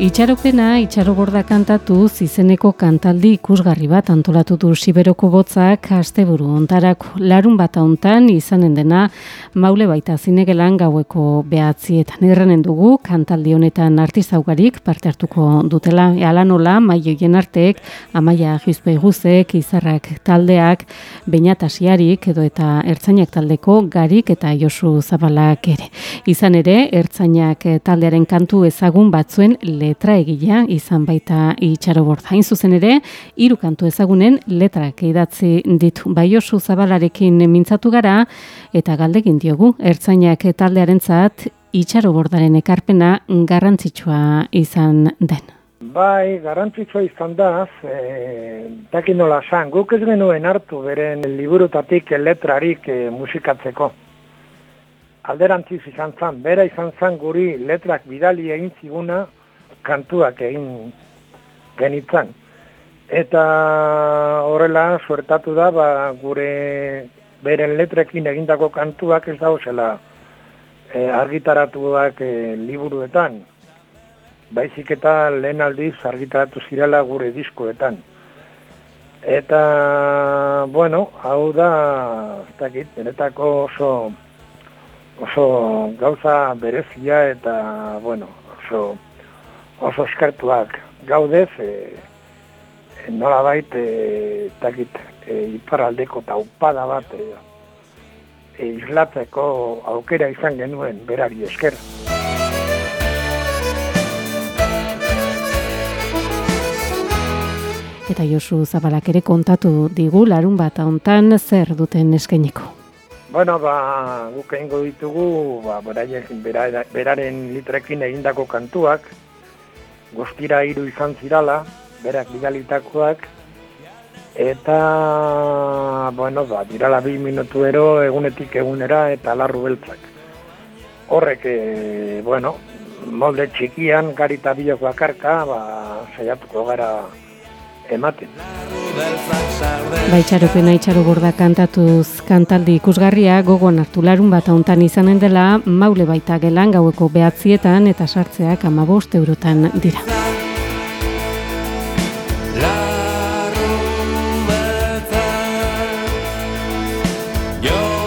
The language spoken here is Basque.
Itxaropena, itxarogorda kantatu, zizeneko kantaldi ikusgarri bat antolatu du Siberoko botzak asteburu ontarako larun bat hontan izanen dena maule baita zinegelan gaueko behatzietan errenen dugu kantaldi honetan artizaugarik parte hartuko dutela. Eala nola, maioien arteek, amaia jizpei guzek, izarrak taldeak, bainatasiarik edo eta ertzainak taldeko garik eta josu zabalak ere. Izan ere, ertzainak taldearen kantu ezagun batzuen le letra egilea izan baita itxaro Hain zuzen ere, hiru kantu ezagunen letrak idatzi ditu. Bai oso zabalarekin mintzatu gara eta galdegin diogu, ertzainak taldearen zat, itxaro bordaren ekarpena garrantzitsua izan den. Bai, garrantzitsua izan da, e, dakin nola san, guk ez genuen hartu beren liburutatik letrarik e, musikatzeko. Alderantziz izan zan, bera izan zan guri letrak bidali egin ziguna, kantuak egin genitzen. Eta horrela suertatu da, ba, gure beren letrekin egindako kantuak ez dago zela e, argitaratuak e, liburuetan. Baizik eta lehen aldiz argitaratu zirela gure diskoetan. Eta, bueno, hau da, ez dakit, benetako oso, oso gauza berezia eta, bueno, oso oso eskertuak gaudez, e, nola bait, e, takit, e, iparaldeko taupada bat e, e, islatzeko aukera izan genuen berari esker. Eta Josu Zabalak ere kontatu digu larun bat hontan zer duten eskainiko. Bueno, ba, guk egingo ditugu, ba, beraren litrekin egindako kantuak, guztira hiru izan zirala, berak bidalitakoak, eta, bueno, ba, dirala bi minutu ero, egunetik egunera, eta larru beltzak. Horrek, e, bueno, molde txikian, garita bilok bakarka, ba, saiatuko gara ematen. Bai, txaropena itxaro borda kantatuz kantaldi ikusgarria gogoan hartu larun bat hauntan izanen dela maule baita gelan gaueko behatzietan eta sartzeak amabost eurotan dira. Yo